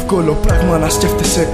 εύκολο πράγμα να σκέφτεσαι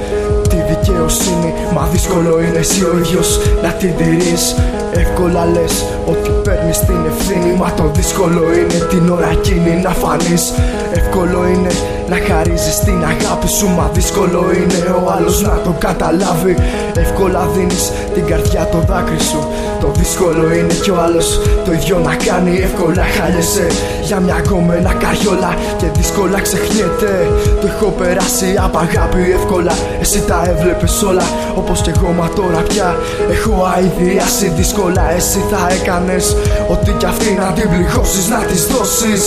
τη δικαιοσύνη Μα δύσκολο είναι εσύ ο ίδιος να την τηρείς. Εύκολα λες ότι παίρνεις την ευθύνη Μα το δύσκολο είναι την ώρα εκείνη να φανείς. Εύκολο είναι να χαρίζεις την αγάπη σου Μα δύσκολο είναι ο άλλος να το καταλάβει. Εύκολα δίνεις την καρδιά το δάκρυ σου. Το δύσκολο είναι κι ο άλλος το ίδιο να κάνει. Εύκολα χάλιεσαι για μια κομμένα καριόλα Και δύσκολα ξεχνιέται. Το έχω περάσει από αγάπη εύκολα. Εσύ τα έβλεπες όλα όπως και εγώ μα τώρα πια Έχω αηδιάσει δύσκολα. Εσύ θα έκανες Ότι κι αυτή να την πληγώσεις να της δώσεις.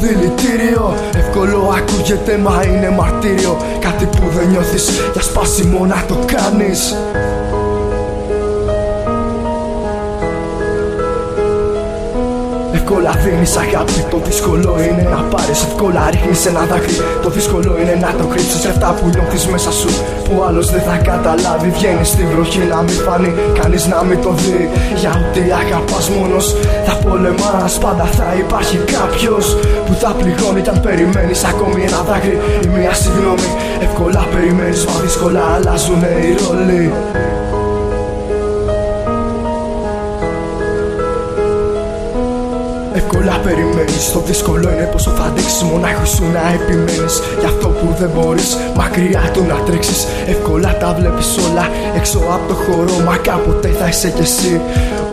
Δηλητήριο Εύκολο ακούγεται μα είναι μαρτύριο. Κάτι που δεν νιώθεις. Για σπάσιμο να το κάνεις Εύκολα δίνει αγάπη. Το δύσκολο είναι να πάρεις. Εύκολα ρίχνεις ένα δάκρυ. Το δύσκολο είναι να το κρύψεις. Αυτά που νιώθεις μέσα σου. Που άλλος δεν θα καταλάβει. Βγαίνεις στη βροχή να μην φανεί. Κανείς να μην το δει. Για ό,τι αγαπάς μόνος θα πολεμάς. Πάντα θα υπάρχει κάποιος που θα πληγώνει. Κι αν περιμένεις ακόμη ένα δάκρυ ή μια συγγνώμη. Εύκολα περιμένεις, μα δύσκολα αλλάζουν οι ρόλοι. Περιμένεις. Το δύσκολο είναι πόσο θα αντέξει μονάχος σου να επιμένεις. Για αυτό που δεν μπορείς μακριά του να τρέξεις. Εύκολα τα βλέπεις όλα έξω από το χώρο. Μα κάποτε θα είσαι κι εσύ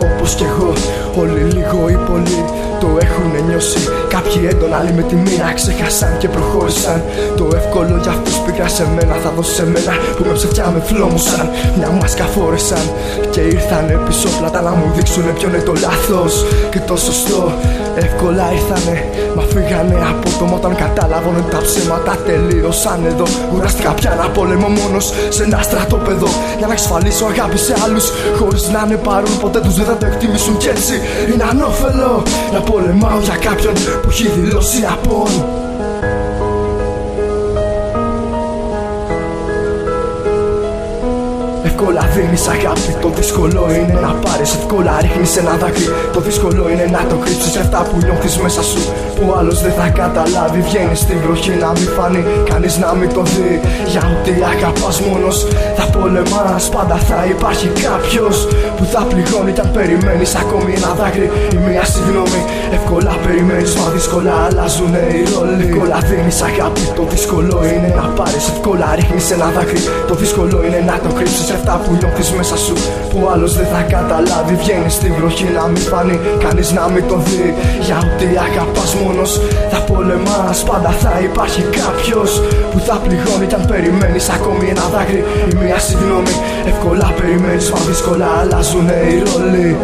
όπως κι εγώ. Όλοι λίγο ή πολύ το έχουν νιώσει. Κάποιοι έντονα, άλλοι με τη μοίρα ξέχασαν και προχώρησαν. Το εύκολο για αυτούς πήγα σε μένα, θα δώσει σε μένα που με ψευτιά με φλόμουσαν. Μια μάσκα φόρεσαν και ήρθαν πίσω πλάτα να μου δείξουν ποιο είναι το λάθος και το σωστό. Εύκολα ήρθανε, μα φύγανε από το όταν κατάλαβαν ότι τα ψέματα τελείωσαν εδώ. Κουράστηκα πια να πολεμώ μόνος σε ένα στρατόπεδο για να εξασφαλίσω αγάπη σε άλλους χωρίς να είναι παρόν. Ποτέ τους δεν θα το εκτιμήσουν κι έτσι είναι ανώφελο να πολεμάω για κάποιον που έχει δηλώσει απόν. Εύκολα δίνεις αγάπη. Το δύσκολο είναι να πάρεις. Εύκολα ρίχνεις ένα δάκρυ. Το δύσκολο είναι να το κρύψεις αυτά που νιώθεις μέσα σου. Που άλλος δεν θα καταλάβει. Βγαίνεις στην βροχή να μην φανεί. Κανεί να μην το δει. Για ό,τι αγαπάς μόνος θα πολεμάς. Πάντα θα υπάρχει κάποιος που θα πληγώνει. Κι αν περιμένεις ακόμη ένα δάκρυ ή μια συγγνώμη. Εύκολα περιμένεις, μα δύσκολα αλλάζουν οι ρόλοι. Εύκολα δίνεις αγάπη. Το δύσκολο είναι να πάρεις. Εύκολα ρίχνεις ένα δάκρυ. Το δύσκολο είναι να το κρύψεις αυτά που νιώθεις μέσα σου Που άλλος δεν θα καταλάβει. Βγαίνεις στη βροχή να μην φανεί Κανείς να μην το δει. Για ό,τι αγαπάς μόνος θα πολεμάς Πάντα θα υπάρχει κάποιος που θα πληγώνει. Κι αν περιμένεις ακόμη ένα δάκρυ ή μια συγγνώμη Εύκολα περιμένεις μα δύσκολα αλλάζουν οι ρόλοι